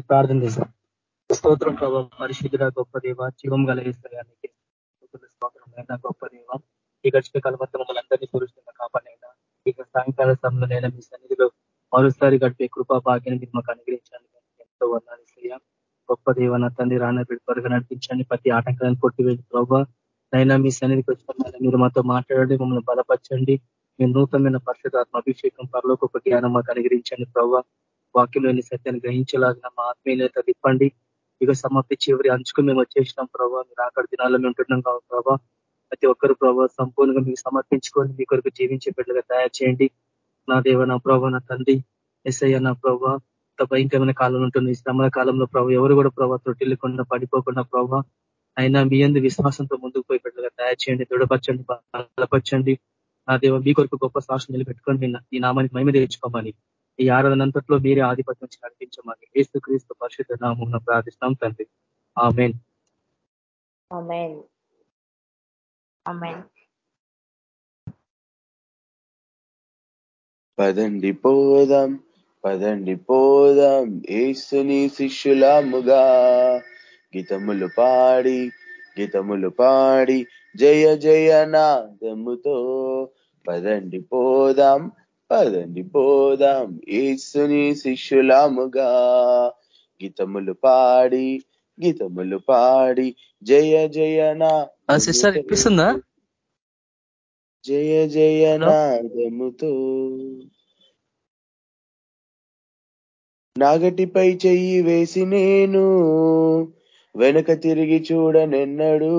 ప్రార్థన చేశాం. స్తోత్రం ప్రభావ పరిశుద్ధుల గొప్ప దేవ జీవం గల వేస్తాయానికి స్తోత్రం గొప్ప దేవ. ఈ గడిచిన కాలం మొత్తం మమ్మల్ని అందరినీ సురక్షితంగా కాపాడైనా ఇక సాయంకాల సమయంలో నేను మీ సన్నిధిలో మరోసారి గడిపే కృపా భాగ్యాన్ని మీరు మాకు అనుగ్రహించండి ఎంతో వర్ణాలిస్తాయా గొప్ప దేవ నా తండ్రి రాన త్వరగా నడిపించండి. ప్రతి ఆటంకాలను కొట్టివేసి ప్రభావ నైనా మీ సన్నిధికి వచ్చిన మీరు మాతో మాట్లాడండి మమ్మల్ని బలపరచండి. మీ నూతనమైన పరిశుధాత్మ అభిషేకం పరలోకొక జ్ఞానం మాకు అనుగ్రహించండి ప్రభావ వాక్యంలోని సత్యాన్ని గ్రహించలాగిన మా ఆత్మీయత తిప్పండి ఇక సమాప్తి చివరి అంచుకు మేము వచ్చేసినాం ప్రభావ మీరు అక్కడ దినాల్లో మేము ఉంటున్నాం కావు ప్రభావ ప్రతి ఒక్కరు ప్రభావ సంపూర్ణంగా మీకు సమర్పించుకొని మీ కొరకు జీవించే బిడ్డగా తయారు చేయండి. నా దేవ నా ప్రభావ నా తండ్రి ఎస్ఐ నా ప్రభావ భయంకరమైన కాలంలో ఉంటుంది శ్రమల కాలంలో ప్రభావ ఎవరు కూడా ప్రభావ తొట్టిల్లకుండా పడిపోకుండా ప్రభావ అయినా మీ అందు విశ్వాసంతో ముందుకు పోయి బిడ్డగా తయారు చేయండి దృఢపరచండి బలపరచండి. నా దేవ మీ కొరకు గొప్ప సాక్షి నిలబెట్టుకొని ఈ నామానికి మహిమ తెచ్చుకోమని. ఈ ఆరాధనంతట్లో మీరే ఆధిపత్యం నడిపించమని ఏసు క్రీస్తు పరిశుద్ధ నామం ప్రార్థిస్తాం తండ్రి. పదండి పోదాం పదండి పోదాం ఏసుని శిష్యులాముగా. గీతములు పాడి గీతములు పాడి జయ జయ నాదముతో పదండి పోదాం పదండి పోదాం ఏసుని శిష్యులాముగా. గీతములు పాడి గీతములు పాడి జయ జయ నా సిస్టర్ ఇప్పిస్తుందా జయ జయ నాదముతో. నాగటిపై చెయ్యి వేసి నేను వెనక తిరిగి చూడనెన్నడు.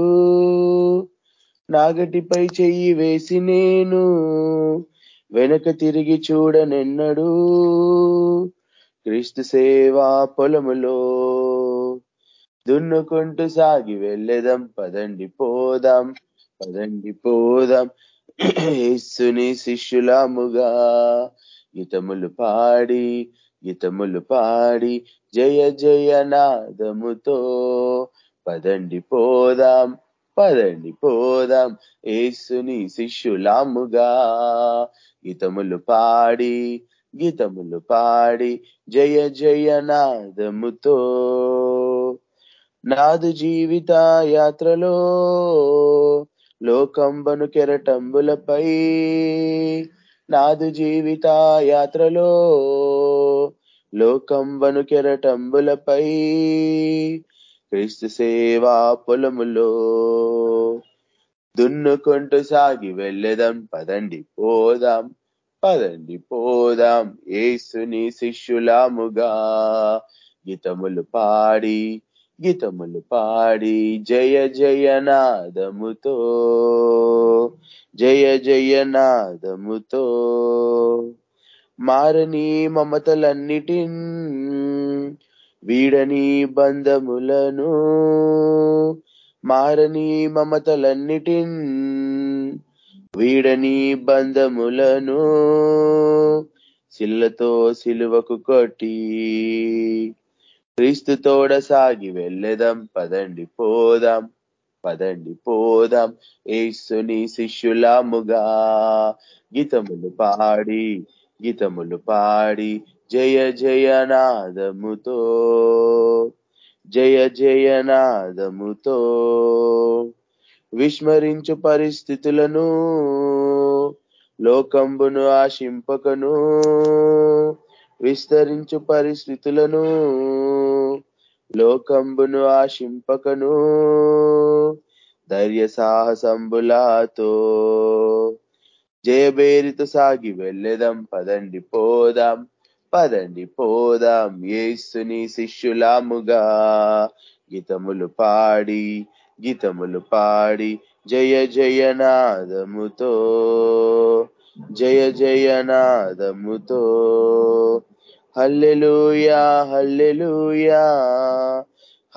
నాగటిపై చెయ్యి వేసి నేను వెనక తిరిగి చూడనెన్నడు? క్రీస్తు సేవా పొలములో దున్నుకుంటూ సాగి వెళ్ళేదాం. పదండి పోదాం పదండి పోదాం. యేసుని శిష్యులాముగా గీతములు పాడి గీతములు పాడి జయ జయ నాదముతో పదండి పోదాం పదండి పోదాం. ఏసుని శిష్యులాముగా గీతములు పాడి గీతములు పాడి జయ జయ నాదముతో. నాదు జీవిత యాత్రలో లోకంబను కెరటంబులపై. నాదు జీవిత యాత్రలో లోకంబను కెరటంబులపై. క్రీస్తు సేవా పొలములో దున్నుకుంటూ సాగి వెళ్ళేదాం. పదండి పోదాం పదండి పోదాం. ఏసుని శిష్యులాముగా గీతములు పాడి గీతములు పాడి జయ జయ నాదముతో జయ జయ నాదముతో మారని మమతలన్నిటిన్ వీడని బంధములను మారని మమతలన్నిటిన్ వీడని బంధములను సిల్లతో సిలువకు కొట్టి క్రీస్తు తోడ సాగి వెళ్ళదాం. పదండి పోదాం పదండి పోదాం. ఏసుని శిష్యులాముగా గీతములు పాడి గీతములు పాడి జయ జయ నాదముతో జయ జయ నాదముతో విస్మరించు పరిస్థితులను లోకంబును ఆశింపకను విస్తరించు పరిస్థితులను లోకంబును ఆశింపకను ధైర్య సాహసంబులాతో జయబేరితో సాగి వెళ్ళెదం పదండి పోదాం. పదండి పోదాం ఏసుని శిష్యులాముగా. గీతములు పాడి గీతములు పాడి జయ జయనాదముతో జయ జయనాదముతో. హల్లెలూయా హల్లెలూయా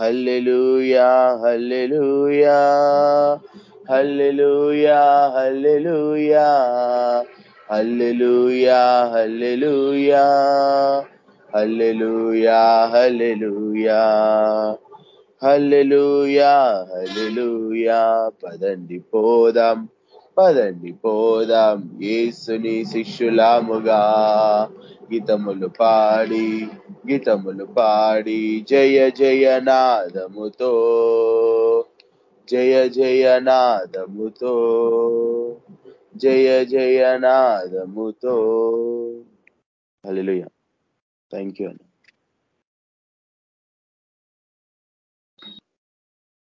హల్లెలూయా హల్లెలూయా హల్లెలూయా హల్లెలూయా. హల్లెలూయా హల్లెలూయా హల్లెలూయా హల్లెలూయా. హల్లెలూయా హల్లెలూయా. పదండి పోదాం పదండి పోదాం. యేసుని శిష్యులాముగా గీతములు పాడి గీతములు పాడి జయ జయ నాదముతో జయ జయ నాదముతో జయ జయ నాదముతో. హల్లెలూయా థ్యాంక్ యూ అన్న.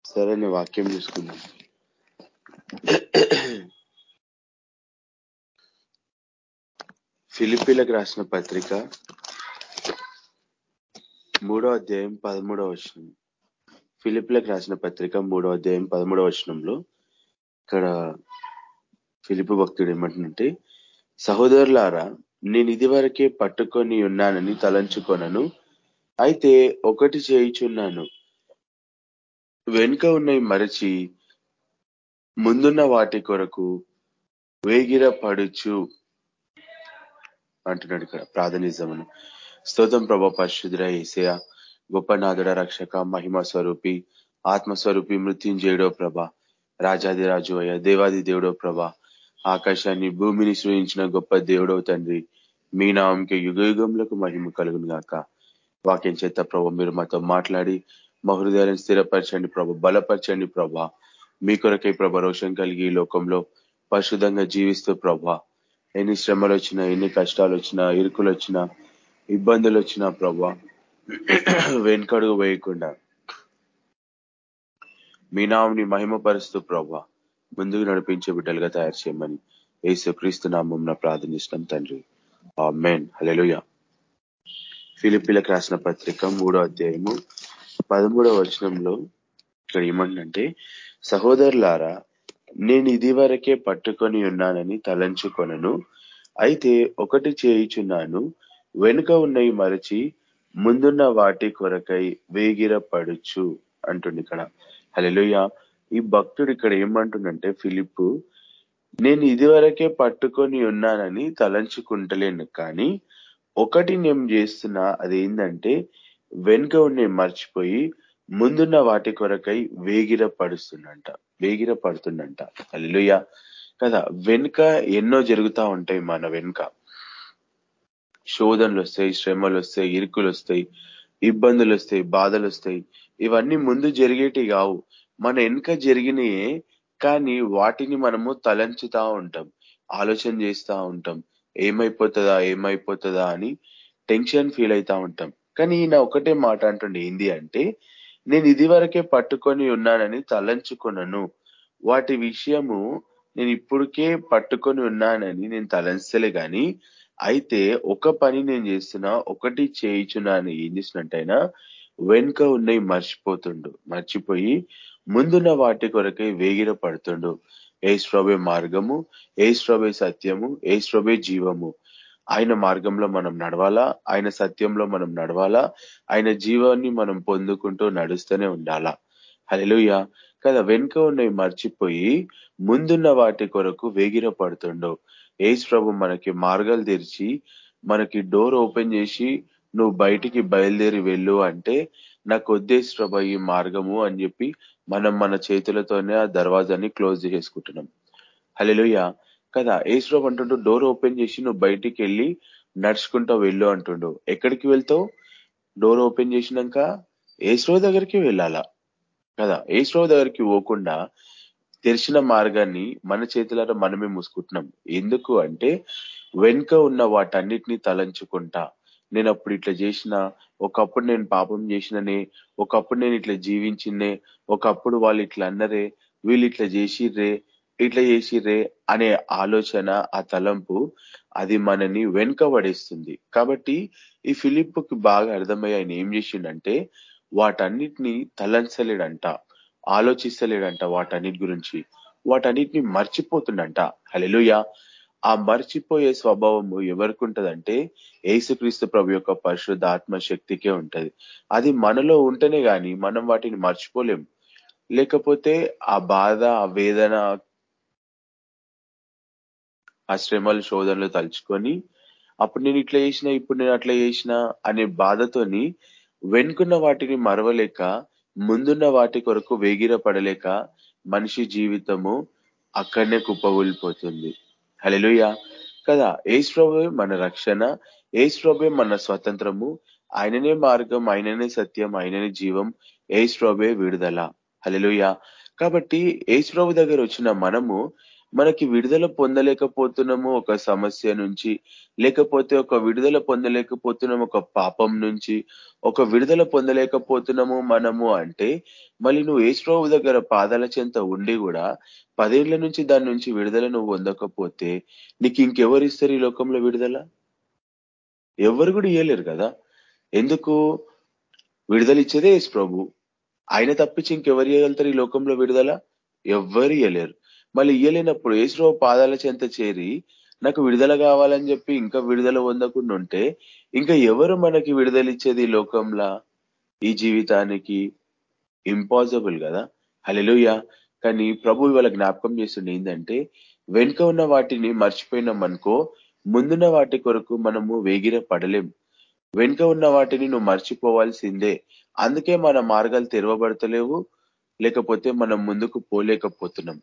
సరే నేను వాక్యం చూసుకున్నాను ఫిలిపీలకు రాసిన పత్రిక మూడో అధ్యాయం పదమూడవ వచనం. ఫిలిపీలకు రాసిన పత్రిక మూడో అధ్యాయం పదమూడవ వచనంలో ఇక్కడ ఫిలిపు భక్తుడు ఏమంటుందంటే సహోదరులారా నేను ఇదివరకే పట్టుకొని ఉన్నానని తలంచుకొనను. అయితే ఒకటి చేయుచున్నాను. వెనుక ఉన్నవి మరచి ముందున్న వాటి కొరకు వేగిర పడుచు అంటున్నాడు ఇక్కడ ప్రార్థనిజమును స్తోత్రం ప్రభ పరిశుద్ర ఏసయ గొప్ప నాదుడ రక్షక మహిమ స్వరూపి ఆత్మస్వరూపి మృత్యుంజయుడో ప్రభ రాజాదిరాజు అయ్య దేవాది దేవుడో ప్రభ ఆకాశాన్ని భూమిని సృజించిన గొప్ప దేవుడవు తండ్రి. మీ నామంకి యుగ యుగములకు మహిమ కలుగును గాక వాక్యం చేత ప్రభ మీరు మాతో మాట్లాడి మా హృదయాలను స్థిరపరచండి ప్రభ బలపరచండి ప్రభ. మీ కొరకై ప్రభ రోషం కలిగి ఈ లోకంలో పరిశుద్ధంగా జీవిస్తూ ప్రభ. ఎన్ని శ్రమలు వచ్చినా ఎన్ని కష్టాలు వచ్చినా ఇరుకులు వచ్చినా ఇబ్బందులు వచ్చినా ప్రభా వెనుకడుగు వేయకుండా మీ నామని మహిమపరుస్తూ ప్రభా. ముందుకు నడిపించే బిడ్డలుగా తయారు చేయమని ఏసు క్రీస్తు నామం ప్రార్థనిస్తున్నాం తండ్రి. ఆ మెయిన్ హలెలుయ ఫిలిపిలకు రాసిన పత్రిక మూడో అధ్యాయము పదమూడవ వచనంలో ఇక్కడ ఏమంటుందంటే సహోదరులారా నేను ఇది వరకే పట్టుకొని ఉన్నానని తలంచుకొనను. అయితే ఒకటి చేయుచున్నాను. వెనుక ఉన్నవి మరచి ముందున్న వాటి కొరకై వేగిరపడుచు అంటుంది ఇక్కడ హలెలుయ ఈ భక్తుడు ఇక్కడ ఏమంటుండంటే ఫిలిప్ నేను ఇదివరకే పట్టుకొని ఉన్నానని తలంచుకుంటలేను కానీ ఒకటి నేను చేస్తున్నా అదేంటంటే వెనుక ఉండే మర్చిపోయి ముందున్న వాటి కొరకై వేగిర పడుస్తుండంట వేగిర పడుతుండంట అల్లుయ కదా వెనుక ఎన్నో జరుగుతా ఉంటాయి మన వెనుక. శోధనలు వస్తాయి శ్రమలు వస్తాయి ఇరుకులు వస్తాయి ఇబ్బందులు వస్తాయి బాధలు వస్తాయి. ఇవన్నీ ముందు జరిగేటి కావు. మన వెనుక జరిగినాయే కానీ వాటిని మనము తలంచుతా ఉంటాం. ఆలోచన చేస్తూ ఉంటాం. ఏమైపోతుందా ఏమైపోతుందా అని టెన్షన్ ఫీల్ అవుతా ఉంటాం. కానీ ఈయన ఒకటే మాట అంటుండే ఏంది అంటే నేను ఇది వరకే పట్టుకొని ఉన్నానని తలంచుకున్నాను వాటి విషయము నేను ఇప్పటికే పట్టుకొని ఉన్నానని నేను తలంచలే గాని అయితే ఒక పని నేను చేస్తున్నా ఒకటి చేయించున్నాను. ఏం చేసినట్టయినా వెనుక ఉన్నవి మర్చిపోతుండు. మర్చిపోయి ముందున్న వాటి కొరకై వేగిర పడుతుండు ఏశ్వబే మార్గము ఏశ్వబే సత్యము ఏశ్వబే జీవము. ఆయన మార్గంలో మనం నడవాలా? ఆయన సత్యంలో మనం నడవాలా? ఆయన జీవాన్ని మనం పొందుకుంటూ నడుస్తూనే ఉండాలా? హలోయ కదా వెనుక ఉన్నవి మర్చిపోయి ముందున్న వాటి కొరకు వేగిర పడుతుండవు ఏసు ప్రభు మనకి మార్గాలు తెరిచి మనకి డోర్ ఓపెన్ చేసి నువ్వు బయటికి బయలుదేరి వెళ్ళు అంటే నాకు వద్దేశ్ ప్రభ ఈ మార్గము అని చెప్పి మనం మన చేతులతోనే ఆ దర్వాజాన్ని క్లోజ్ చేసుకుంటున్నాం. హలెలుయ కదా ఏసు అంటుండు డోర్ ఓపెన్ చేసి నువ్వు బయటికి వెళ్ళి నడుచుకుంటా వెళ్ళు అంటుండు. ఎక్కడికి వెళ్తావు? డోర్ ఓపెన్ చేసినాక ఏసో దగ్గరికి వెళ్ళాలా? కదా ఏసో దగ్గరికి పోకుండా తెరిచిన మార్గాన్ని మన చేతులారా మనమే మూసుకుంటున్నాం. ఎందుకు అంటే వెనుక ఉన్న వాటన్నిటిని తలంచుకుంటా. నేను అప్పుడు ఇట్లా చేసిన ఒకప్పుడు నేను పాపం చేసిననే ఒకప్పుడు నేను ఇట్లా జీవించినే ఒకప్పుడు వాళ్ళు ఇట్లా అన్నరే వీళ్ళు ఇట్లా చేసిర్రే ఇట్లా చేసిర్రే అనే ఆలోచన ఆ తలంపు అది మనని వెనుక పడేస్తుంది. కాబట్టి ఈ ఫిలిప్కి బాగా అర్థమయ్యి ఆయన ఏం చేసిండంటే వాటన్నిటిని తలంచలేడంట ఆలోచిస్తలేడంట వాటన్నిటి గురించి. వాటన్నిటిని మర్చిపోతుండంట. హలెలుయ ఆ మర్చిపోయే స్వభావము ఎవరికి ఉంటదంటే ఏసుక్రీస్తు ప్రభు యొక్క పరిశుద్ధ ఆత్మ శక్తికే ఉంటది. అది మనలో ఉంటేనే గాని మనం వాటిని మర్చిపోలేం. లేకపోతే ఆ బాధ ఆ వేదన ఆ శ్రమలు శోధనలు తలుచుకొని అప్పుడు నేను ఇట్లా చేసిన ఇప్పుడు నేను అట్లా చేసిన అనే బాధతోని వెనుకున్న వాటిని మరవలేక ముందున్న వాటి కొరకు వేగిర పడలేక మనిషి జీవితము అక్కడనే కుప్పగూలిపోతుంది హలెలుయ కదా ఏశ్వభే మన రక్షణ ఏశ్వభే మన స్వతంత్రము ఆయననే మార్గం ఆయననే సత్యం ఆయననే జీవం ఏశ్వభే విడుదల. హలెలుయ కాబట్టి ఏశ్వభు దగ్గర వచ్చిన మనము మనకి విడుదల పొందలేకపోతున్నాము ఒక సమస్య నుంచి లేకపోతే ఒక విడుదల పొందలేకపోతున్నాము ఒక పాపం నుంచి. ఒక విడుదల పొందలేకపోతున్నాము మనము అంటే మళ్ళీ నువ్వు ఏసుప్రభు దగ్గర పాదాల చెంత ఉండి కూడా పదేళ్ళ నుంచి దాని నుంచి విడుదల నువ్వు పొందకపోతే నీకు ఇంకెవరు ఇస్తారు ఈ లోకంలో విడుదల? ఎవరు కూడా ఇయ్యలేరు కదా. ఎందుకు? విడుదల ఇచ్చేదే ప్రభు ఆయన తప్పించి ఇంకెవరు ఇవ్వగలుగుతారు ఈ లోకంలో విడుదల? ఎవ్వరు ఇయ్యలేరు. మళ్ళీ ఇయ్యలేనప్పుడు యేసు పాదాల చెంత చేరి నాకు విడుదల కావాలని చెప్పి ఇంకా విడుదల పొందకుండా ఉంటే ఇంకా ఎవరు మనకి విడుదల ఇచ్చేది ఈ లోకంలో? ఈ జీవితానికి ఇంపాసిబుల్ కదా? హలెలుయ కానీ ప్రభు ఇవాళ జ్ఞాపకం చేస్తుండే ఏంటంటే వెనుక ఉన్న వాటిని మర్చిపోయినాం అనుకో ముందున్న వాటి కొరకు మనము వేగిర పడలేం వెనుక ఉన్న వాటిని నువ్వు మర్చిపోవాల్సిందే. అందుకే మన మార్గాలు తెరవబడతలేవు లేకపోతే మనం ముందుకు పోలేకపోతున్నాం.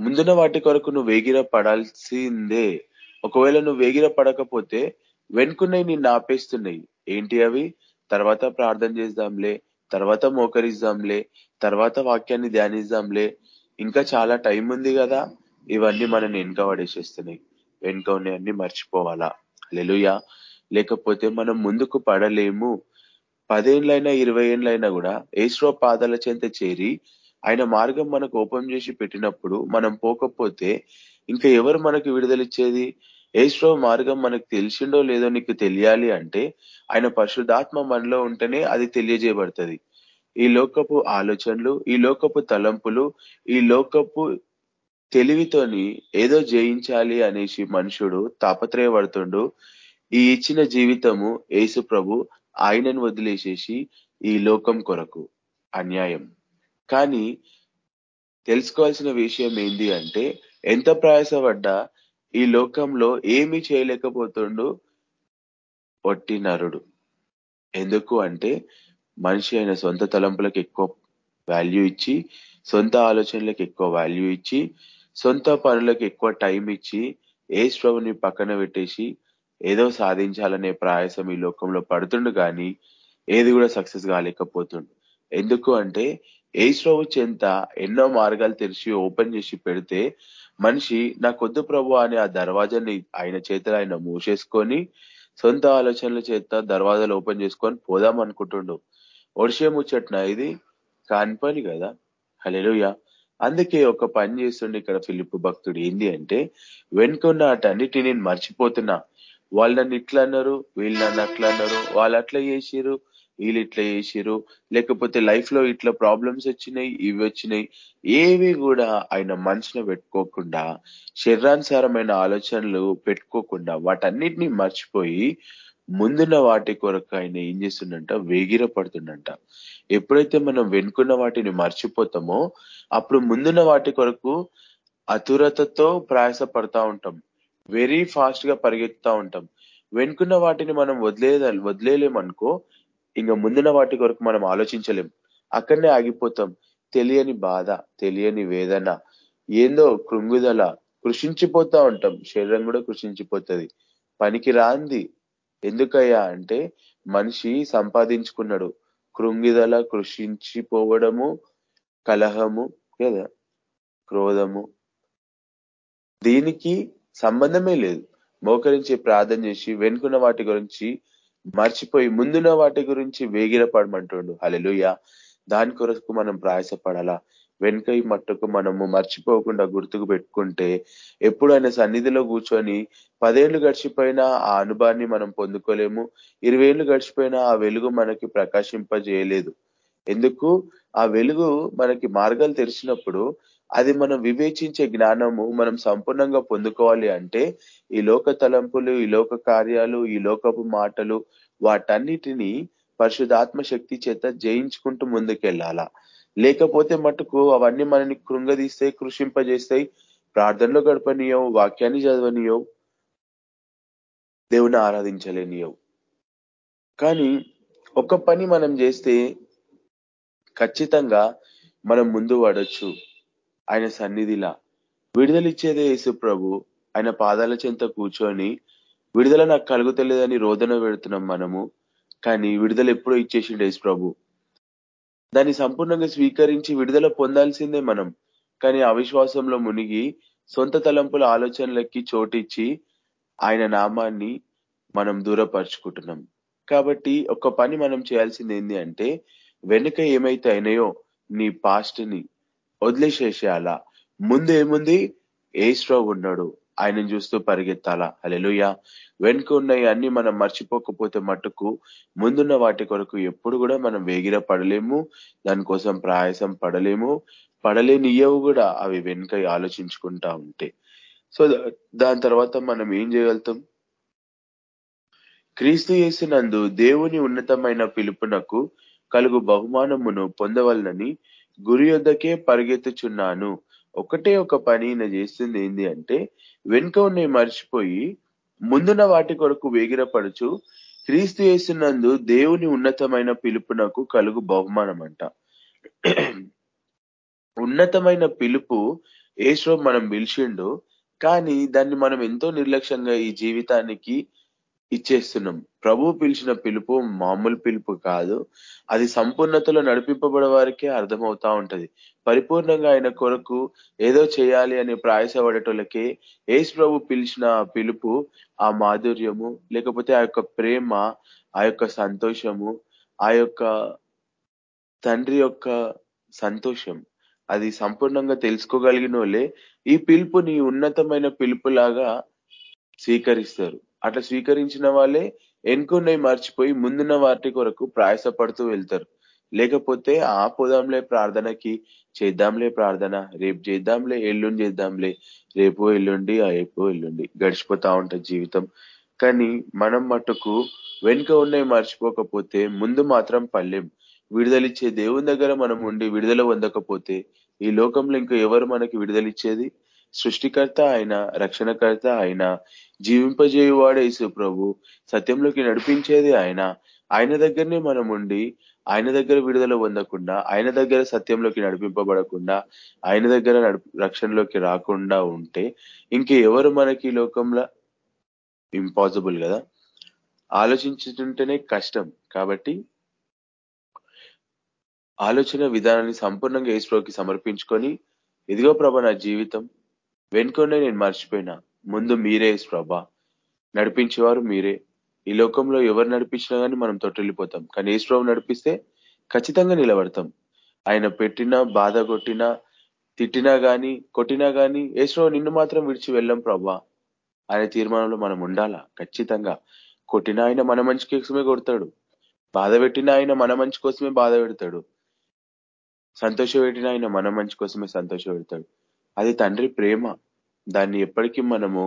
ముందున్న వాటి కొరకు నువ్వు వేగిర పడాల్సిందే. ఒకవేళ నువ్వు వేగిర పడకపోతే వెనుకున్నాయి నిన్ను ఆపేస్తున్నాయి. ఏంటి అవి? తర్వాత ప్రార్థన చేద్దాంలే తర్వాత మోకరిద్దాంలే తర్వాత వాక్యాన్ని ధ్యానిద్దాంలే. ఇంకా చాలా టైం ఉంది కదా ఇవన్నీ మనని వెనుక పడేసేస్తున్నాయి. వెనుక ఉన్నాయన్నీ మర్చిపోవాలా? లెలుయా లేకపోతే మనం ముందుకు పడలేము. పదేళ్ళైనా ఇరవై ఏళ్ళైనా కూడా ఏశ్వ పాదాల చెంత చేరి ఆయన మార్గం మనకు ఓపెన్ చేసి పెట్టినప్పుడు మనం పోకపోతే ఇంకా ఎవరు మనకు విడుదలిచ్చేది? ఏశ్వ మార్గం మనకు తెలిసిండో లేదో నీకు తెలియాలి అంటే ఆయన పరిశుద్ధాత్మ మనలో ఉంటేనే అది తెలియజేయబడుతుంది. ఈ లోకపు ఆలోచనలు ఈ లోకపు తలంపులు ఈ లోకపు తెలివితోని ఏదో జయించాలి అనేసి మనుషుడు తాపత్రయపడుతుండు. ఈ ఇచ్చిన జీవితము యేసు ప్రభు ఆయనను వదిలేసేసి ఈ లోకం కొరకు అన్యాయం. కానీ తెలుసుకోవాల్సిన విషయం ఏంది అంటే ఎంత ప్రయాసపడ్డా ఈ లోకంలో ఏమీ చేయలేకపోతుండు ఒట్టి నరుడు. ఎందుకు అంటే మనిషి అయిన సొంత తలంపులకు ఎక్కువ వాల్యూ ఇచ్చి సొంత ఆలోచనలకు ఎక్కువ వాల్యూ ఇచ్చి సొంత పనులకు ఎక్కువ టైం ఇచ్చి ఏ ప్రభుని పక్కన పెట్టేసి ఏదో సాధించాలనే ప్రయాసం ఈ లోకంలో పడుతుండు కానీ ఏది కూడా సక్సెస్ కాలేకపోతుండు. ఎందుకు అంటే ఏశ్రవు చెంత ఎన్నో మార్గాలు తెరిచి ఓపెన్ చేసి పెడితే మనిషి నా కొద్దు ప్రభు అనే ఆ దర్వాజాని ఆయన చేతిలో ఆయన మూసేసుకొని సొంత ఆలోచనల చేత దర్వాజాలు ఓపెన్ చేసుకొని పోదాం అనుకుంటుండు. ఒడిసే ముచ్చట్న ఇది కాని పని కదా. హలెలుయా అందుకే ఒక పని చేస్తుండే ఇక్కడ ఫిలిప్ భక్తుడు. ఏంది అంటే వెనుకున్న అటన్నిటి నేను మర్చిపోతున్నా. వాళ్ళు నన్ను ఇట్లా అన్నారు వీళ్ళు నన్ను అట్లా అన్నారు వాళ్ళు అట్లా చేసిరు వీళ్ళు ఇట్లా చేసిరు లేకపోతే లైఫ్లో ఇట్లా ప్రాబ్లమ్స్ వచ్చినాయి ఇవి వచ్చినాయి. ఏవి కూడా ఆయన మనసులో పెట్టుకోకుండా శరీరానుసారమైన ఆలోచనలు పెట్టుకోకుండా వాటన్నిటిని మర్చిపోయి ముందున్న వాటి కొరకు ఆయన ఏం చేస్తుండంట వేగిర పడుతుండంట ఎప్పుడైతే మనం వెనుకున్న వాటిని మర్చిపోతామో అప్పుడు ముందున్న వాటి కొరకు అతురతతో ప్రయాస పడతా ఉంటాం. వెరీ ఫాస్ట్గా పరిగెత్తుతా ఉంటాం. వెనుకున్న వాటిని మనం వదిలే వదిలేయలేమనుకో ఇంకా ముందున్న వాటి కొరకు మనం ఆలోచించలేం. అక్కడనే ఆగిపోతాం. తెలియని బాధ తెలియని వేదన ఏందో కృంగుదల. కృషించిపోతా ఉంటాం. శరీరం కూడా కృషించిపోతుంది. పనికి రాంది ఎందుకయ్యా అంటే మనిషి సంపాదించుకున్నాడు. కృంగిదల కృషించిపోవడము కలహము కదా క్రోధము. దీనికి సంబంధమే లేదు. మోకరించి ప్రార్థన చేసి వెనుకున్న వాటి గురించి మర్చిపోయి ముందున్న వాటి గురించి వేగిరపడమంటుండు. హలెలుయ దాని కొరకు మనం ప్రయాసపడాలా? వెనుక మట్టుకు మనము మర్చిపోకుండా గుర్తుకు పెట్టుకుంటే ఎప్పుడు ఆయన సన్నిధిలో కూర్చొని పదేళ్ళు గడిచిపోయినా ఆ అనుభవాన్ని మనం పొందుకోలేము. ఇరవై ఏళ్ళు గడిచిపోయినా ఆ వెలుగు మనకి ప్రకాశింపజేయలేదు. ఎందుకు? ఆ వెలుగు మనకి మార్గాలు తెరిచినప్పుడు అది మనం వివేచించే జ్ఞానము మనం సంపూర్ణంగా పొందుకోవాలి అంటే ఈ లోక తలంపులు ఈ లోక కార్యాలు ఈ లోకపు మాటలు వాటన్నిటిని పరిశుధాత్మ శక్తి చేత జయించుకుంటూ ముందుకెళ్ళాలా? లేకపోతే మటుకు అవన్నీ మనని కృంగదీస్తాయి కృషింపజేస్తాయి ప్రార్థనలో గడపనీయవు వాక్యాన్ని చదవనీయవు దేవుని ఆరాధించలేనియవు కానీ ఒక పని మనం చేస్తే ఖచ్చితంగా మనం ముందు పడవచ్చు ఆయన సన్నిధిలా విడుదలిచ్చేదే యేసు ప్రభు. ఆయన పాదాల చెంత కూర్చొని విడుదల నాకు కలుగుతలేదని రోదన పెడుతున్నాం మనము కానీ విడుదల ఎప్పుడో ఇచ్చేసిండు యేసు ప్రభు. దాన్ని సంపూర్ణంగా స్వీకరించి విడుదల పొందాల్సిందే మనం కానీ అవిశ్వాసంలో మునిగి సొంత తలంపుల ఆలోచనలకి చోటిచ్చి ఆయన నామాన్ని మనం దూరపరుచుకుంటున్నాం. కాబట్టి ఒక పని మనం చేయాల్సింది ఏంటి అంటే వెనుక ఏమైతే అయినాయో నీ పాస్ట్ని వదిలేసేసేయాల. ముందు ఏముంది ఏస్ట్రావ్ ఉన్నాడు. ఆయనను చూస్తూ పరిగెత్తాలా. అలెలుయ వెనుక ఉన్నాయి అన్ని మనం మర్చిపోకపోతే మటుకు ముందున్న వాటి కొరకు ఎప్పుడు కూడా మనం వేగిర పడలేము దానికోసం ప్రయాసం పడలేము. పడలేనియవు కూడా అవి వెనుక ఆలోచించుకుంటా ఉంటే. సో దాని తర్వాత మనం ఏం చేయగలుగుతాం? క్రీస్తు చేసినందు దేవుని ఉన్నతమైన పిలుపునకు కలుగు బహుమానమును పొందవలనని గురి యొద్దకే పరిగెత్తుచున్నాను. ఒకటే ఒక పని ఈయన చేస్తుంది ఏంది అంటే వెనుక ఉన్నవి మర్చిపోయి ముందున్న వాటి కొరకు వేగిరపడుచు క్రీస్తు యేసునందు దేవుని ఉన్నతమైన పిలుపునకు కలుగు బహుమానం అంట ఉన్నతమైన పిలుపు ఏసో మనం పిలిచిండు కానీ దాన్ని మనం ఎంతో నిర్లక్ష్యంగా ఈ జీవితానికి ఇచ్చేస్తున్నాం. ప్రభు పిలిచిన పిలుపు మామూలు పిలుపు కాదు. అది సంపూర్ణతలో నడిపింపబడే వారికే అర్థమవుతా ఉంటది. పరిపూర్ణంగా ఆయన కొరకు ఏదో చేయాలి అనే ప్రయాసపడేటోళ్ళకే ఏసు ప్రభు పిలిచిన ఆ పిలుపు ఆ మాధుర్యము లేకపోతే ఆ యొక్క ప్రేమ ఆ యొక్క సంతోషము ఆ యొక్క తండ్రి యొక్క సంతోషం. అది సంపూర్ణంగా తెలుసుకోగలిగిన వాళ్ళే ఈ పిలుపుని ఉన్నతమైన పిలుపులాగా స్వీకరిస్తారు. అట్లా స్వీకరించిన వాళ్ళే ఎన్కున్నవి మర్చిపోయి ముందున్న వాటి కొరకు ప్రయాసపడుతూ వెళ్తారు. లేకపోతే ఆ పోదాంలే ప్రార్థనకి చేద్దాంలే ప్రార్థన రేపు చేద్దాంలే ఎల్లుండి చేద్దాంలే రేపు ఎల్లుండి రేపు ఎల్లుండి గడిచిపోతా ఉంటది జీవితం. కానీ మనం మట్టుకు వెనుక ఉన్నవి మర్చిపోకపోతే ముందు మాత్రం పల్లెం. విడుదలిచ్చే దేవుని దగ్గర మనం ఉండి విడుదల పొందకపోతే ఈ లోకంలో ఇంకా ఎవరు మనకి విడుదలిచ్చేది? సృష్టికర్త ఆయన రక్షణకర్త ఆయన జీవింపజేయువాడే యేసు ప్రభు సత్యంలోకి నడిపించేది ఆయన. ఆయన దగ్గరనే మనం ఉండి ఆయన దగ్గర విడుదల పొందకుండా ఆయన దగ్గర సత్యంలోకి నడిపింపబడకుండా ఆయన దగ్గర రక్షణలోకి రాకుండా ఉంటే ఇంకా ఎవరు మనకి ఈ లోకంలో ఇంపాసిబుల్ కదా? ఆలోచించుతుంటేనే కష్టం. కాబట్టి ఆలోచన విధానాన్ని సంపూర్ణంగా ఈశ్వరుకి సమర్పించుకొని ఇదిగో ప్రభ నా జీవితం వెనుకొండ నేను మర్చిపోయినా. ముందు మీరే ప్రభా. నడిపించేవారు మీరే. ఈ లోకంలో ఎవరు నడిపించినా కానీ మనం తొట్టెళ్ళిపోతాం కానీ ఏసు నడిపిస్తే ఖచ్చితంగా నిలబడతాం. ఆయన పెట్టినా బాధ కొట్టినా తిట్టినా కానీ కొట్టినా కానీ ఏసు నిన్ను మాత్రం విడిచి వెళ్ళాం ప్రభా. ఆయన తీర్మానంలో మనం ఉండాలా? ఖచ్చితంగా. కొట్టిన ఆయన మన మంచి కోసమే కొడతాడు. బాధ పెట్టిన ఆయన మన మంచి కోసమే బాధ పెడతాడు. సంతోష పెట్టినా ఆయన మన మంచి కోసమే సంతోష పెడతాడు. అది తండ్రి ప్రేమ. దాన్ని ఎప్పటికీ మనము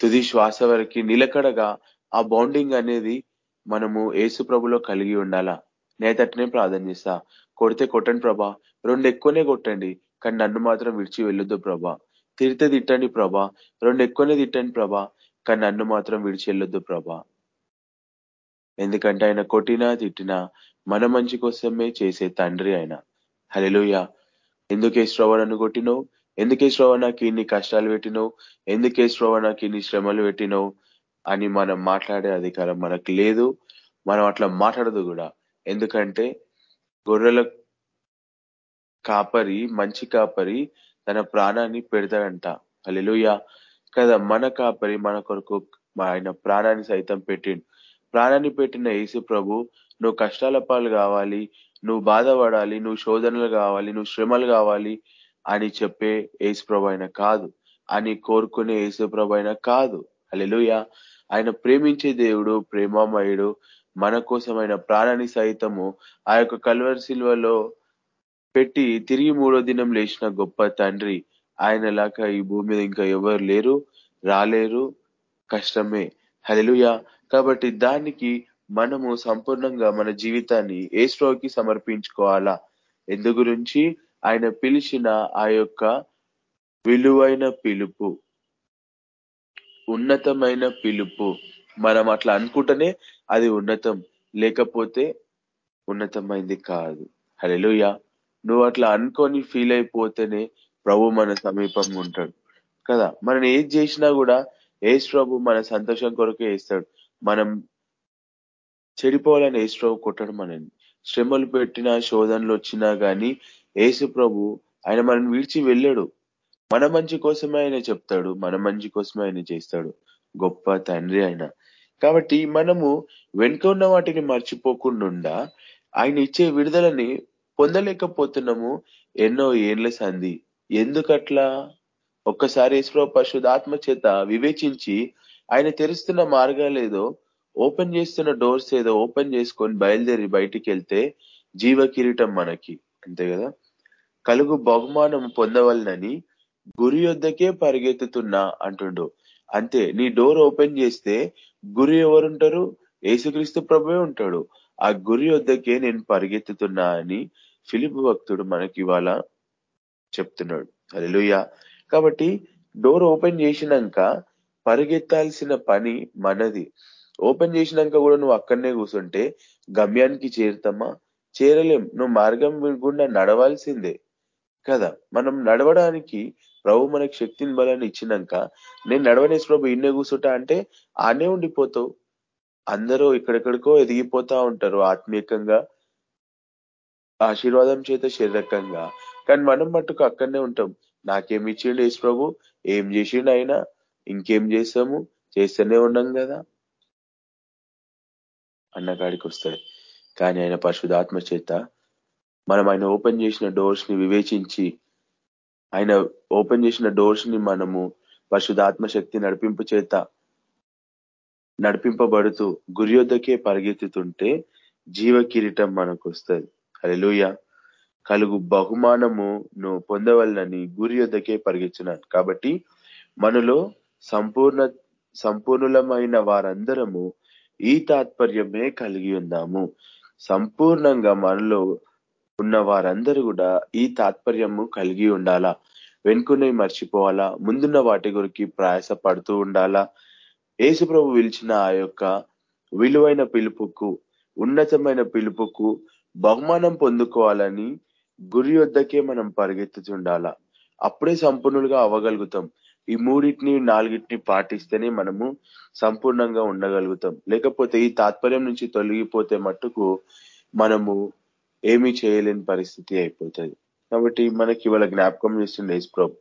తుది శ్వాస వరకు నిలకడగా ఆ బాండింగ్ అనేది మనము ఏసు ప్రభులో కలిగి ఉండాలా? నేతట్నే ప్రార్థన చేస్తా. కొడితే కొట్టండి ప్రభా. రెండు ఎక్కువనే కొట్టండి కానీ నన్ను మాత్రం విడిచి వెళ్ళొద్దు ప్రభా. తిరితే తిట్టండి ప్రభా. రెండు ఎక్కువనే తిట్టండి ప్రభా కానీ నన్ను మాత్రం విడిచి వెళ్ళొద్దు ప్రభా. ఎందుకంటే ఆయన కొట్టినా తిట్టినా మన మంచి కోసమే చేసే తండ్రి ఆయన. హలెలుయ ఎందుకే శ్రవణను కొట్టినవు? ఎందుకే శ్రవణకి ఇన్ని కష్టాలు పెట్టినవు? ఎందుకే శ్రవణకి ఇన్ని శ్రమలు పెట్టినవు? అని మనం మాట్లాడే అధికారం మనకు లేదు. మనం అట్లా మాట్లాడదు కూడా. ఎందుకంటే గొర్రెల కాపరి మంచి కాపరి తన ప్రాణాన్ని పెడతాడంట. అలెలుయ కదా మన కాపరి మన కొరకు ఆయన ప్రాణాన్ని సైతం పెట్టిండు. ప్రాణాన్ని పెట్టిన యేసు ప్రభు నువ్వు కష్టాల పాలు కావాలి నువ్వు బాధపడాలి నువ్వు శోధనలు కావాలి నువ్వు శ్రమలు కావాలి అని చెప్పే యేసుప్రభు ఆయన కాదు అని కోరుకునే యేసుప్రభు ఆయన కాదు. అలెలుయ ఆయన ప్రేమించే దేవుడు ప్రేమామయుడు మన కోసం ఆయన ప్రాణాన్ని సైతము ఆ యొక్క కల్వర్ శిల్వలో పెట్టి తిరిగి మూడో దినం లేచిన గొప్ప తండ్రి. ఆయన లాగా ఈ భూమి మీద ఇంకా ఎవరు లేరు రాలేరు కష్టమే. హలెలుయ కాబట్టి దానికి మనము సంపూర్ణంగా మన జీవితాన్ని ఏస్ట్రోకి సమర్పించుకోవాలా? ఎందు గురించి? ఆయన పిలిచిన ఆ యొక్క విలువైన పిలుపు ఉన్నతమైన పిలుపు. మనం అట్లా అనుకుంటేనే అది ఉన్నతం లేకపోతే ఉన్నతమైంది కాదు. హలెలుయ నువ్వు అట్లా అనుకొని ఫీల్ అయిపోతేనే ప్రభు మన సమీపంగా ఉంటాడు. కదా? మనం ఏది చేసినా కూడా ఏసు ప్రభు మన సంతోషం కొరకే వేస్తాడు మనం చెడిపోవాలని ఏసు ప్రభు కొట్టడం మనని శ్రమలు పెట్టినా శోధనలు వచ్చినా కానీ ఏసు ప్రభు ఆయన మనం విడిచి వెళ్ళాడు. మన మంచి కోసమే ఆయన చెప్తాడు మన మంచి కోసమే ఆయన చేస్తాడు. గొప్ప తండ్రి ఆయన. కాబట్టి మనము వెనుక ఉన్న వాటిని మర్చిపోకుండా ఆయన ఇచ్చే విడుదలని పొందలేకపోతున్నాము ఎన్నో ఏండ్ల సంధి. ఎందుకట్లా? ఒక్కసారి ఈశ్వర పరిశుధాత్మ చేత వివేచించి ఆయన తెరుస్తున్న మార్గాలేదో ఓపెన్ చేస్తున్న డోర్స్ ఏదో ఓపెన్ చేసుకొని బయలుదేరి బయటికి వెళ్తే జీవ కిరీటం మనకి. అంతే కదా? కలుగు బహుమానం పొందవలనని గురి యొద్దకే పరిగెత్తుతున్నా అంటుండు. అంతే నీ డోర్ ఓపెన్ చేస్తే గురి ఎవరుంటారు? యేసుక్రీస్తు ప్రభువే ఉంటాడు. ఆ గురి వద్దకే నేను పరిగెత్తుతున్నా అని ఫిలిప్ భక్తుడు మనకి ఇవాళ చెప్తున్నాడు. అలెలుయ కాబట్టి డోర్ ఓపెన్ చేసినాక పరిగెత్తాల్సిన పని మనది. ఓపెన్ చేసినాక కూడా నువ్వు అక్కడనే కూర్చుంటే గమ్యానికి చేరుతామా? చేరలేం. నువ్వు మార్గం గుండా నడవాల్సిందే. కదా? మనం నడవడానికి ప్రభు మనకి శక్తిని బలాన్ని ఇచ్చినాక నేను నడవనేసి ప్రభు ఇన్నే కూర్చుంటా అంటే ఆనే ఉండిపోతావు. అందరూ ఎక్కడెక్కడికో ఎదిగిపోతా ఉంటారు ఆత్మీయకంగా ఆశీర్వాదం చేత శరీరకంగా. కానీ మనం మట్టుకు అక్కడనే ఉంటాం. నాకేమి ఇచ్చిండు యేసు ప్రభు? ఏం చేసిండు ఆయన? ఇంకేం చేస్తాము? చేస్తూనే ఉన్నాం కదా? అన్న కాడికి వస్తాడు. కానీ ఆయన పరిశుధాత్మ చేత మనం ఆయన ఓపెన్ చేసిన డోర్స్ని వివేచించి ఆయన ఓపెన్ చేసిన డోర్స్ని మనము పరిశుధాత్మ శక్తి నడిపింపు చేత నడిపింపబడుతూ గురియోద్దకే పరిగెత్తుతుంటే జీవ కిరీటం మనకు వస్తుంది. అలెలుయ కలుగు బహుమానము నువ్వు పొందవలనని గురి పరిగెత్తున్నాను. కాబట్టి మనలో సంపూర్ణ సంపూర్ణులమైన వారందరము ఈ తాత్పర్యమే కలిగి ఉందాము. సంపూర్ణంగా మనలో ఉన్న వారందరూ కూడా ఈ తాత్పర్యము కలిగి ఉండాలా? వెనుకున్నవి మర్చిపోవాలా? ముందున్న వాటి గురికి ప్రయాస పడుతూ ఉండాలా? యేసు ప్రభు పిలిచిన ఆ యొక్క విలువైన పిలుపుకు ఉన్నతమైన పిలుపుకు బహుమానం పొందుకోవాలని గురి వద్దకే మనం పరిగెత్తుతుండాలా? అప్పుడే సంపూర్ణులుగా అవ్వగలుగుతాం. ఈ మూడింటిని నాలుగింటిని పాటిస్తేనే మనము సంపూర్ణంగా ఉండగలుగుతాం. లేకపోతే ఈ తాత్పర్యం నుంచి తొలగిపోతే మట్టుకు మనము ఏమీ చేయలేని పరిస్థితి అయిపోతుంది. కాబట్టి మనకి ఇవాళ జ్ఞాపకం చేస్తుంది ప్రభు.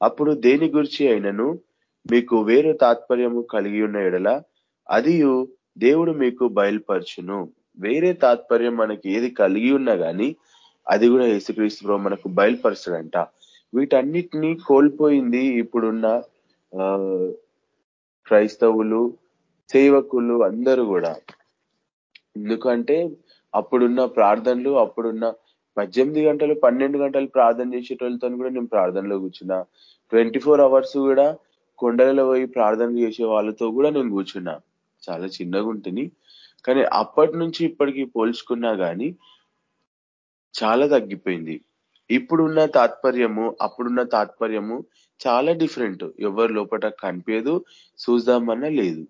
అప్పుడు దేని గురించి అయినను మీకు వేరే తాత్పర్యము కలిగి ఉన్న ఎడల అది దేవుడు మీకు బయలుపరచును. వేరే తాత్పర్యం మనకి ఏది కలిగి ఉన్నా కానీ అది కూడా యేసుక్రీస్తు ప్రభు మనకు బయలుపరచడంట వీటన్నిటిని కోల్పోయింది ఇప్పుడున్న ఆ క్రైస్తవులు సేవకులు అందరూ కూడా. ఎందుకంటే అప్పుడున్న ప్రార్థనలు అప్పుడున్న పద్దెనిమిది గంటలు పన్నెండు గంటలు ప్రార్థన చేసేటోళ్ళతో కూడా నేను ప్రార్థనలో కూర్చున్నా. ట్వంటీ ఫోర్ అవర్స్ కూడా కొండలలో పోయి ప్రార్థన చేసే వాళ్ళతో కూడా నేను కూర్చున్నా. చాలా చిన్నగా ఉంటుంది కానీ అప్పటి నుంచి ఇప్పటికి పోల్చుకున్నా కానీ చాలా తగ్గిపోయింది. ఇప్పుడున్న తాత్పర్యము అప్పుడున్న తాత్పర్యము చాలా డిఫరెంట్. ఎవరు లోపల కనిపించదు చూద్దామన్నా లేదు.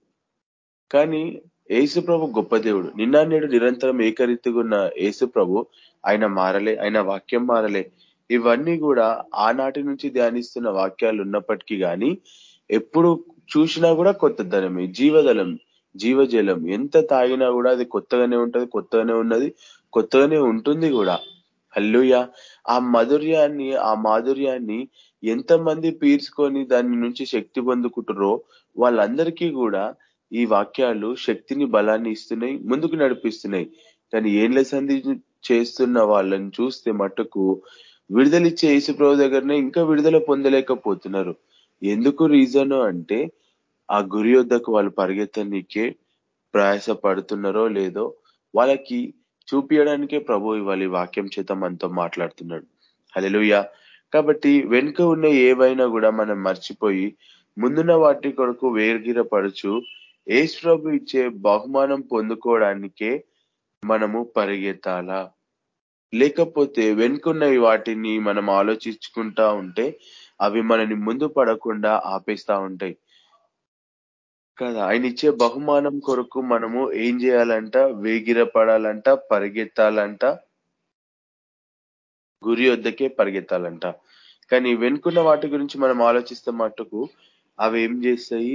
కానీ ఏసుప్రభు గొప్ప దేవుడు. నిన్న నేడు నిరంతరం ఏకరీతిగా ఉన్న ఏసుప్రభు ఆయన మారలే ఆయన వాక్యం మారలే. ఇవన్నీ కూడా ఆనాటి నుంచి ధ్యానిస్తున్న వాక్యాలు ఉన్నప్పటికీ గాని ఎప్పుడు చూసినా కూడా కొత్త ధనమే జీవదలం జీవజలం ఎంత తాగినా కూడా అది కొత్తగానే ఉంటది కొత్తగానే ఉన్నది కొత్తగానే ఉంటుంది కూడా. హల్లుయ ఆ మధుర్యాన్ని ఆ మాధుర్యాన్ని ఎంతమంది పీల్చుకొని దాని నుంచి శక్తి పొందుకుంటారో వాళ్ళందరికీ కూడా ఈ వాక్యాలు శక్తిని బలాన్ని ఇస్తున్నాయి ముందుకు నడిపిస్తున్నాయి. కానీ ఏళ్ళ సంధి చేస్తున్న వాళ్ళని చూస్తే మటుకు విడుదలిచ్చే యేసుప్రభు దగ్గరనే ఇంకా విడుదల పొందలేకపోతున్నారు. ఎందుకు రీజను అంటే ఆ గురి వద్దకు వాళ్ళు పరిగెత్తనికే ప్రయాస పడుతున్నారో లేదో వాళ్ళకి చూపించడానికే ప్రభు ఇవాళ ఈ వాక్యం చేత మనతో మాట్లాడుతున్నాడు. హలెలుయ కాబట్టి వెనుక ఉన్న ఏవైనా కూడా మనం మర్చిపోయి ముందున్న వాటి కొరకు వేగిరపడుచు యేసు ఇచ్చే బహుమానం పొందుకోవడానికే మనము పరిగెత్తాలా? లేకపోతే వెనుకున్న వాటిని మనం ఆలోచించుకుంటా ఉంటే అవి మనని ముందు పడకుండా ఆపేస్తా ఉంటాయి. కదా ఆయన ఇచ్చే బహుమానం కొరకు మనము ఏం చేయాలంట? వేగిరపడాలంట? పరిగెత్తాలంట? గురి వద్దకే పరిగెత్తాలంట. కానీ వెనుకున్న వాటి గురించి మనం ఆలోచిస్తే మట్టుకు అవి ఏం చేస్తాయి?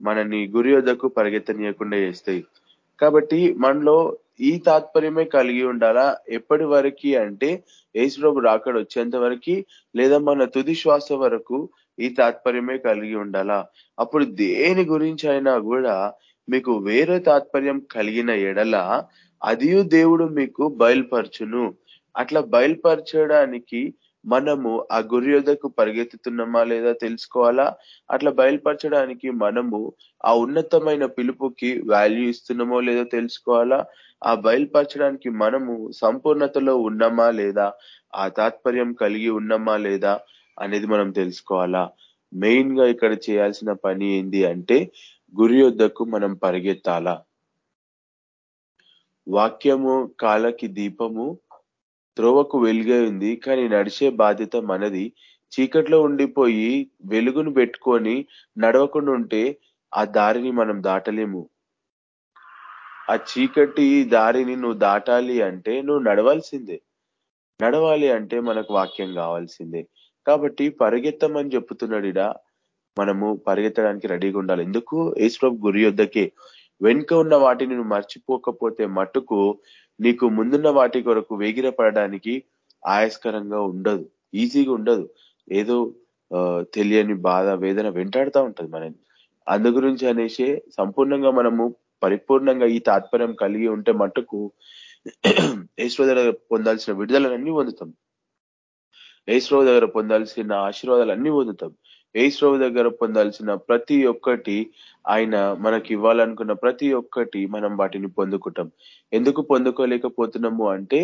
మనని గురి వద్దకు పరిగెత్తనీయకుండా చేస్తాయి కాబట్టి మనలో ఈ తాత్పర్యమే కలిగి ఉండాలా? ఎప్పటి వరకు అంటే యేసుప్రభు రాకడ వచ్చేంత వరకు లేదా మన తుది శ్వాస వరకు ఈ తాత్పర్యమే కలిగి ఉండాలా? అప్పుడు దేని గురించి అయినా కూడా మీకు వేరే తాత్పర్యం కలిగిన ఎడల అదియు దేవుడు మీకు బయలుపరచును. అట్లా బయలుపరచడానికి మనము ఆ గురి యొద్దకు పరిగెత్తుతున్నామా లేదా తెలుసుకోవాలా? అట్లా బయలుపరచడానికి మనము ఆ ఉన్నతమైన పిలుపుకి వాల్యూ ఇస్తున్నామో లేదో తెలుసుకోవాలా? ఆ బయలుపరచడానికి మనము సంపూర్ణతలో ఉన్నామా లేదా? ఆ తాత్పర్యం కలిగి ఉన్నామా లేదా అనేది మనం తెలుసుకోవాలా? మెయిన్గా ఇక్కడ చేయాల్సిన పని ఏంది అంటే గురి యొద్దకు మనం పరిగెత్తాలా? వాక్యము కాలకి దీపము త్రోవకు వెలుగై ఉంది కానీ నడిచే బాధ్యత మనది. చీకట్లో ఉండిపోయి వెలుగును పెట్టుకొని నడవకుండా ఉంటే ఆ దారిని మనం దాటలేము. ఆ చీకటి దారిని నువ్వు దాటాలి అంటే నువ్వు నడవాల్సిందే. నడవాలి అంటే మనకు వాక్యం కావాల్సిందే. కాబట్టి పరిగెత్తమని చెప్తున్నాడు మనము పరిగెత్తడానికి రెడీగా ఉండాలి. ఎందుకు? ఏసుప్రభు గురి వద్దకే వెనుక ఉన్న వాటిని నువ్వు మర్చిపోకపోతే మట్టుకు నీకు ముందున్న వాటి కొరకు వేగిరపడడానికి ఆయస్కరంగా ఉండదు. ఈజీగా ఉండదు. ఏదో తెలియని బాధ వేదన వెంటాడుతూ ఉంటది మనని అందు గురించి అనేసి సంపూర్ణంగా మనము పరిపూర్ణంగా ఈ తాత్పర్యం కలిగి ఉంటే మట్టుకు ఈశ్వర దగ్గర పొందాల్సిన విడుదలన్నీ పొందుతాం. ఈశ్వర దగ్గర పొందాల్సిన ఆశీర్వాదాలన్నీ పొందుతాం. ఏశ్రవ దగ్గర పొందాల్సిన ప్రతి ఒక్కటి ఆయన మనకి ఇవ్వాలనుకున్న ప్రతి ఒక్కటి మనం వాటిని పొందుకుంటాం. ఎందుకు పొందుకోలేకపోతున్నాము అంటే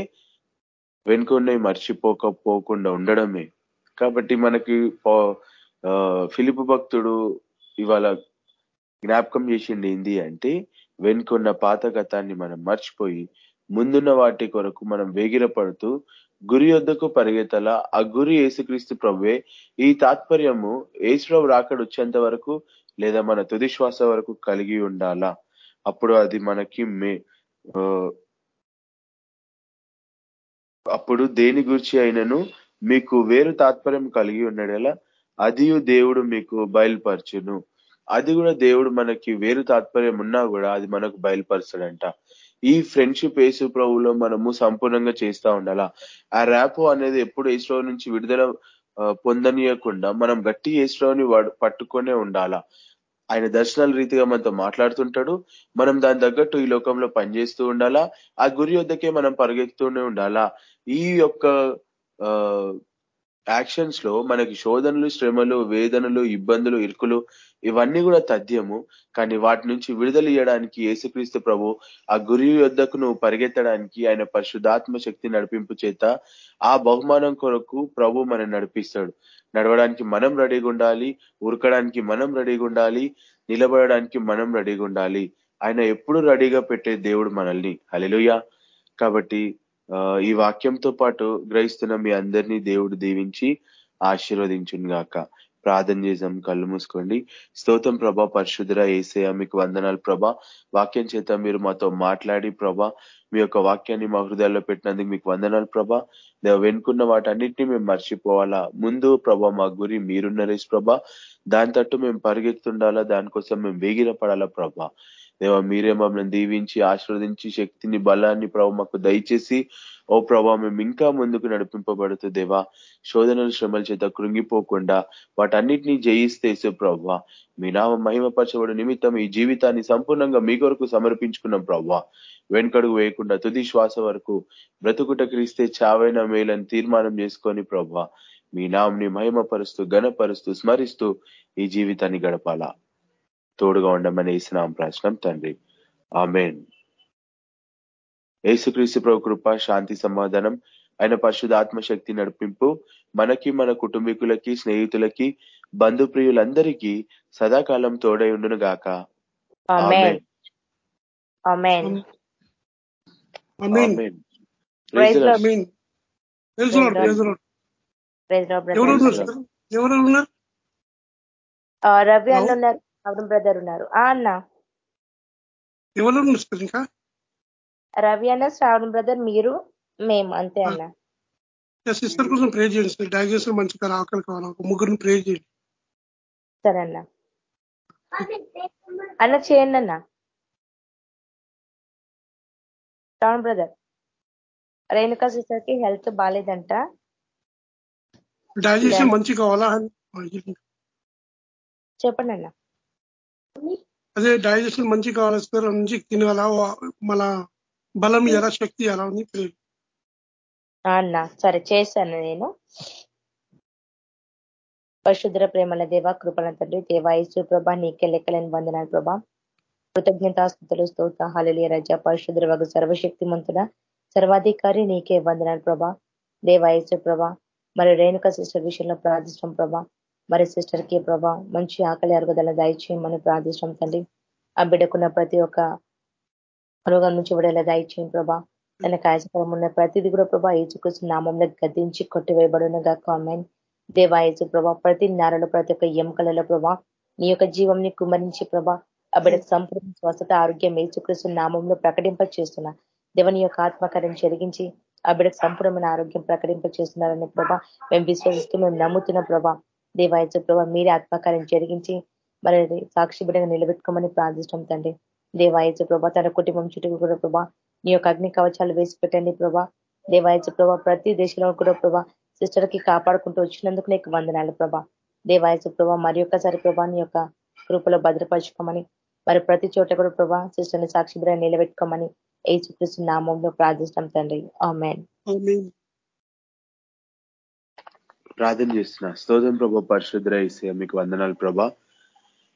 వెనుకున్నవి మర్చిపోకపోకుండా ఉండడమే. కాబట్టి మనకి ఫిలిపు భక్తుడు ఇవాళ జ్ఞాపకం చేసింది ఏంది అంటే వెనుకున్న పాత గతాన్ని మనం మర్చిపోయి ముందున్న వాటి కొరకు మనం వేగిరపడుతూ గురి వద్దకు పరిగెత్తల. ఆ గురి ఏసుక్రీస్తు ప్రభువే ఈ తాత్పర్యము ఏసుప్రభు రాకడ వచ్చేంత వరకు లేదా మన తుది శ్వాస వరకు కలిగి ఉండాలా? అప్పుడు అది మనకి మే అప్పుడు దేని గురించి అయినను మీకు వేరు తాత్పర్యం కలిగి ఉండడేలా అది దేవుడు మీకు బయలుపరచును. అది కూడా దేవుడు మనకి వేరు తాత్పర్యం ఉన్నా కూడా అది మనకు బయలుపరచడంట ఈ ఫ్రెండ్షిప్ యేసు ప్రభులో మనము సంపూర్ణంగా చేస్తా ఉండాలా? ఆ ర్యాపో అనేది ఎప్పుడు ఏసులో నుంచి విడుదల పొందనీయకుండా మనం గట్టి ఏసులోని పట్టుకొనే ఉండాలా? ఆయన దర్శనాల రీతిగా మనతో మాట్లాడుతుంటాడు. మనం దాని తగ్గట్టు ఈ లోకంలో పనిచేస్తూ ఉండాలా? ఆ గురి వద్దకే మనం పరిగెత్తుతూనే ఉండాలా? ఈ యొక్క యాక్షన్స్లో మనకి శోధనలు శ్రమలు వేదనలు ఇబ్బందులు ఇరుకులు ఇవన్నీ కూడా తథ్యము. కానీ వాటి నుంచి విడుదల ఇవ్వడానికి యేసుక్రీస్తు ప్రభు ఆ గురి యొద్దకు నువ్వు పరిగెత్తడానికి ఆయన పరిశుద్ధాత్మ శక్తి నడిపింపు చేత ఆ బహుమానం కొరకు ప్రభు మనం నడిపిస్తాడు. నడవడానికి మనం రెడీగా ఉండాలి ఉరకడానికి మనం రెడీగా ఉండాలి నిలబడడానికి మనం రెడీగా ఉండాలి. ఆయన ఎప్పుడు రెడీగా పెట్టే దేవుడు మనల్ని. హలిలుయ కాబట్టి ఈ వాక్యంతో పాటు గ్రహిస్తున్న మీ అందరినీ దేవుడు దీవించి ఆశీర్వదించును గాక ప్రార్థన చేసాం కళ్ళు మూసుకోండి. స్తోత్రం ప్రభా పరిశుద్ధర ఏసయ మీకు వందనాలు ప్రభా. వాక్యం చేత మీరు మాతో మాట్లాడి ప్రభా మీ యొక్క వాక్యాన్ని మా హృదయాల్లో పెట్టినందుకు మీకు వందనాలు ప్రభా. వెనుకున్న వాటన్నిటిని మేము మర్చిపోవాలా. ముందు ప్రభా మా గురి మీరున్నరేసి ప్రభా. దాని తట్టు మేము పరిగెత్తుండాలా దానికోసం మేము వేగిర పడాలా ప్రభా. దేవ మీరే మమ్మల్ని దీవించి ఆశీర్వదించి శక్తిని బలాన్ని ప్రభు మాకు దయచేసి ఓ ప్రభా మేము ఇంకా ముందుకు నడిపింపబడుతూ దేవా శోధనలు శ్రమల చేత కృంగిపోకుండా వాటన్నిటినీ జయిస్తే ప్రభా మీ నామ మహిమపరచబడి నిమిత్తం ఈ జీవితాన్ని సంపూర్ణంగా మీ కొరకు సమర్పించుకున్నాం ప్రభా. వెనుకడుగు వేయకుండా తుది శ్వాస వరకు బ్రతుకుట క్రీస్తే చావైన మేలని తీర్మానం చేసుకొని ప్రభా మీ నామని మహిమపరుస్తూ గణపరుస్తూ స్మరిస్తూ ఈ జీవితాన్ని గడపాలా. తోడుగా ఉండమని ఇస్తున్నాం ప్రశ్నం తండ్రి. ఆమెన్. యేసుక్రీస్తు ప్రభు కృప శాంతి సమాధానం ఆయన పరిశుధాత్మ శక్తి నడిపింపు మనకి మన కుటుంబీకులకి స్నేహితులకి బంధుప్రియులందరికీ సదాకాలం తోడై ఉండును గాక. రవి అన్న ఉన్నారు. అవును బ్రదర్ ఉన్నారు. అన్న? ఎవరు ఇంకా? రవి అన్న శ్రావణ్ బ్రదర్ మీరు మేము అంతే అన్న. సిస్టర్ కోసం ప్రే చేయండి సార్. డైజెషన్ మంచిగా ఆకలి కావాలి. ఒక ముగ్గురిని ప్రే చేయండి. సరే అన్న. అన్న చేయండి అన్న. శ్రావణ్ బ్రదర్ రేణుకా సిస్టర్కి హెల్త్ బాగాలేదంట డైజెషన్ మంచి కావాలా? చెప్పండి అన్న. అదే డైజెషన్ మంచి కావాలి సార్ మంచి తినాలా మన బలం ఎలా శక్తి ఎలా ఉంది? అన్న సరే చేశాను నేను. పరిశుద్ర ప్రేమల దేవ కృపణ తండ్రి దేవాయసు ప్రభా నీకే లెక్కలేని వందనాలు ప్రభా. కృతజ్ఞతాస్థుతులు స్తోత హలలియ రజ పరిశుద్ర వగు సర్వశక్తి మంతుల సర్వాధికారి నీకే వందనాలు ప్రభా. దేవాయసు ప్రభా మరి రేణుక సిస్టర్ విషయంలో ప్రార్థిష్టం ప్రభా. మరి సిస్టర్కి ప్రభా మంచి ఆకలి అరుగుదల దయచేయమని ప్రార్థిస్తాం తండ్రి ఆ బిడ్డకున్న ప్రతి ఒక్క రోగం నుంచి విడేలా దయచేయం ప్రభా. తన కాయకరం ఉన్న ప్రతిది కూడా ప్రభా ఏచుకృష్ణ నామంలో గద్దించి కొట్టివేయబడునుగా. కామెంట్ దేవా ఏచు ప్రభా ప్రతి నారలో ప్రతి ఒక్క ఎముకలలో ప్రభా నీ యొక్క జీవంని కుమరించి ప్రభా ఆ బిడ్డకు సంపూర్ణ స్వస్థత ఆరోగ్యం ఏచుకృష్ణ నామంలో ప్రకటింప చేస్తున్నా దేవని యొక్క ఆత్మకార్యం చెరిగించి ఆ బిడ్డకు సంపూర్ణమైన ఆరోగ్యం ప్రకటింప చేస్తున్నారని ప్రభా మేము విశ్వసిస్తూ మేము నమ్ముతున్న ప్రభా దేవాయచ ప్రభా మీరే ఆత్మకార్యం జరిగించి మరి సాక్షి బిడ్డగా నిలబెట్టుకోమని ప్రార్థిస్తాం తండ్రి. దేవాయచ ప్రభా తన కుటుంబం చుట్టూ కూడా ప్రభా నీ యొక్క అగ్ని కవచాలు వేసి పెట్టండి ప్రభా. దేవాయచ ప్రభా ప్రతి దేశంలో కూడా ప్రభా సిస్టర్కి కాపాడుకుంటూ వచ్చినందుకు నీకు వందనాలు ప్రభా. దేవాయచ ప్రభా మరి ఒక్కసారి ప్రభా నీ యొక్క కృపలో భద్రపరచుకోమని మరి ప్రతి చోట కూడా ప్రభా సిస్టర్ని సాక్షి నిలబెట్టుకోమని ఏ చూపిస్తున్న నామంలో ప్రార్థిస్తాం తండ్రి. ఆమెన్. ప్రార్థన చేస్తున్నా. స్తోత్రం ప్రభా పరిశుద్ర ఏసీ మీకు వందనాలు ప్రభా.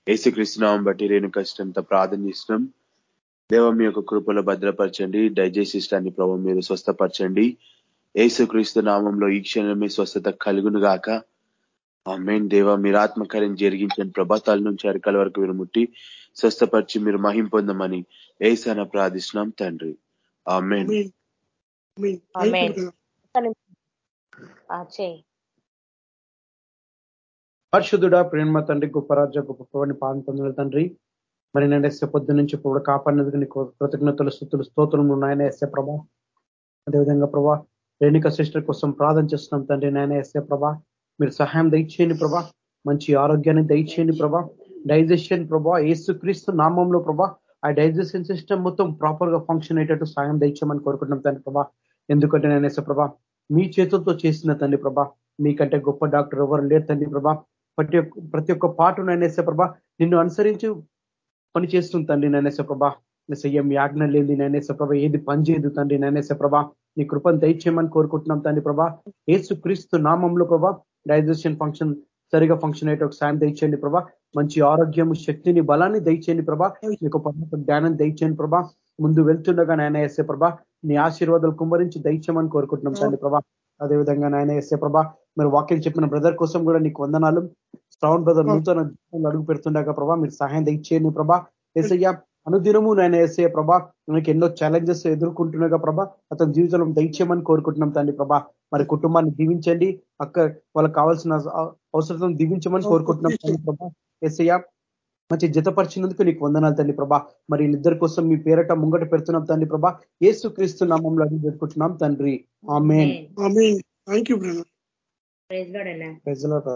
ఏసుక్రీస్తునామం బట్టి రేణు కష్టంతో ప్రార్థన చేస్తున్నాం. దేవ మీ యొక్క కృపలో భద్రపరచండి. డైజెస్ట్ సిస్టాన్ని ప్రభావ మీరు స్వస్థపరచండి. ఏసుక్రీస్తు నామంలో ఈ క్షణమే స్వస్థత కలుగును గాక. ఆ మెయిన్ దేవ మీరు ఆత్మకార్యం జరిగించండి ప్రభాతాల నుంచి అరికల వరకు మీరు ముట్టి స్వస్థపరిచి మీరు మహిం పొందమని ఏసాన ప్రార్థిస్తున్నాం తండ్రి. ఆ మెయిన్ పరిశుద్ధుడా ప్రేమ తండ్రి గొప్ప రాజ గొప్ప ప్రభుని పాలన తండ్రి. మరి నేను ఎస్ఏ పొద్దు నుంచి ఇప్పుడు కాపాడినందుకు నీకు కృతజ్ఞతలు స్థుతులు స్తోత్రములు నాయన ఎస్ఏ ప్రభా. అదేవిధంగా ప్రభా రేణుక సిస్టర్ కోసం ప్రార్థన చేస్తున్నాం తండ్రి నాయన ఎస్ఏ ప్రభా. మీరు సహాయం దయచేయండి ప్రభా. మంచి ఆరోగ్యాన్ని దయచేయండి ప్రభా. డైజెషన్ ప్రభా ఏసుక్రీస్తు నామంలో ప్రభా. ఆ డైజెషన్ సిస్టమ్ మొత్తం ప్రాపర్గా ఫంక్షన్ అయ్యేటట్టు సాయం దయచేయమని కోరుకుంటున్నాం తండ్రి ప్రభా. ఎందుకంటే నేను ఎస్ఏ ప్రభా మీ చేతులతో చేసిన తండ్రి ప్రభా. మీకంటే గొప్ప డాక్టర్ ఎవరు లేరు తండ్రి ప్రభా. ప్రతి ప్రతి ఒక్క పాటు నేనేసే ప్రభా నిన్ను అనుసరించి పని చేస్తుంది తండ్రి నేనేసే ప్రభా. ఏం యాజ్ఞ లేని నేనేసే ప్రభా ఏది పని చేయదు తండ్రి నేనేసే ప్రభా. నీ కృపను దయచేయమని కోరుకుంటున్నాం తండ్రి ప్రభా. ఏసు క్రీస్తు నామంలో ప్రభా డైజెషన్ ఫంక్షన్ సరిగా ఫంక్షన్ అయ్యే ఒక సాయం దయచేయండి ప్రభా. మంచి ఆరోగ్యం శక్తిని బలాన్ని దయచేయండి ప్రభా. మీకు జ్ఞానం దయచేయండి ప్రభా. ముందు వెళ్తుండగా నాయన ఎస్ఏ ప్రభా నీ ఆశీర్వాదాలు కుమ్మరించి దయచేయమని కోరుకుంటున్నాం తండ్రి ప్రభా. అదేవిధంగా నాయన ఎస్ఏ ప్రభా మీరు వాక్యం చెప్పిన బ్రదర్ కోసం కూడా నీకు వందనాలు. శ్రవణ్ బ్రదర్ నూతన అడుగు పెడుతుండగా ప్రభా మీరు సహాయం దయచేయండి ప్రభా. ఏసయ్య అనుదినము నేను వేసే ప్రభా మనకి ఎన్నో ఛాలెంజెస్ ఎదుర్కొంటున్నాగా ప్రభా అతని జీవితంలో దయచేయమని కోరుకుంటున్నాం తండ్రి ప్రభా. మరి కుటుంబాన్ని దీవించండి. అక్క వాళ్ళకి కావాల్సిన అవసరం దీవించమని కోరుకుంటున్నాం తండ్రి ప్రభా. ఏసయ్య మంచి జతపరిచినందుకు నీకు వందనాలు తండ్రి ప్రభా. మరి వీళ్ళిద్దరి కోసం మీ పేరట ముంగట పెడుతున్నాం తండ్రి ప్రభా. ఏసు క్రీస్తు నామంలో అడిగి పెట్టుకుంటున్నాం తండ్రి. Amen. Thank you brother. Praise lord.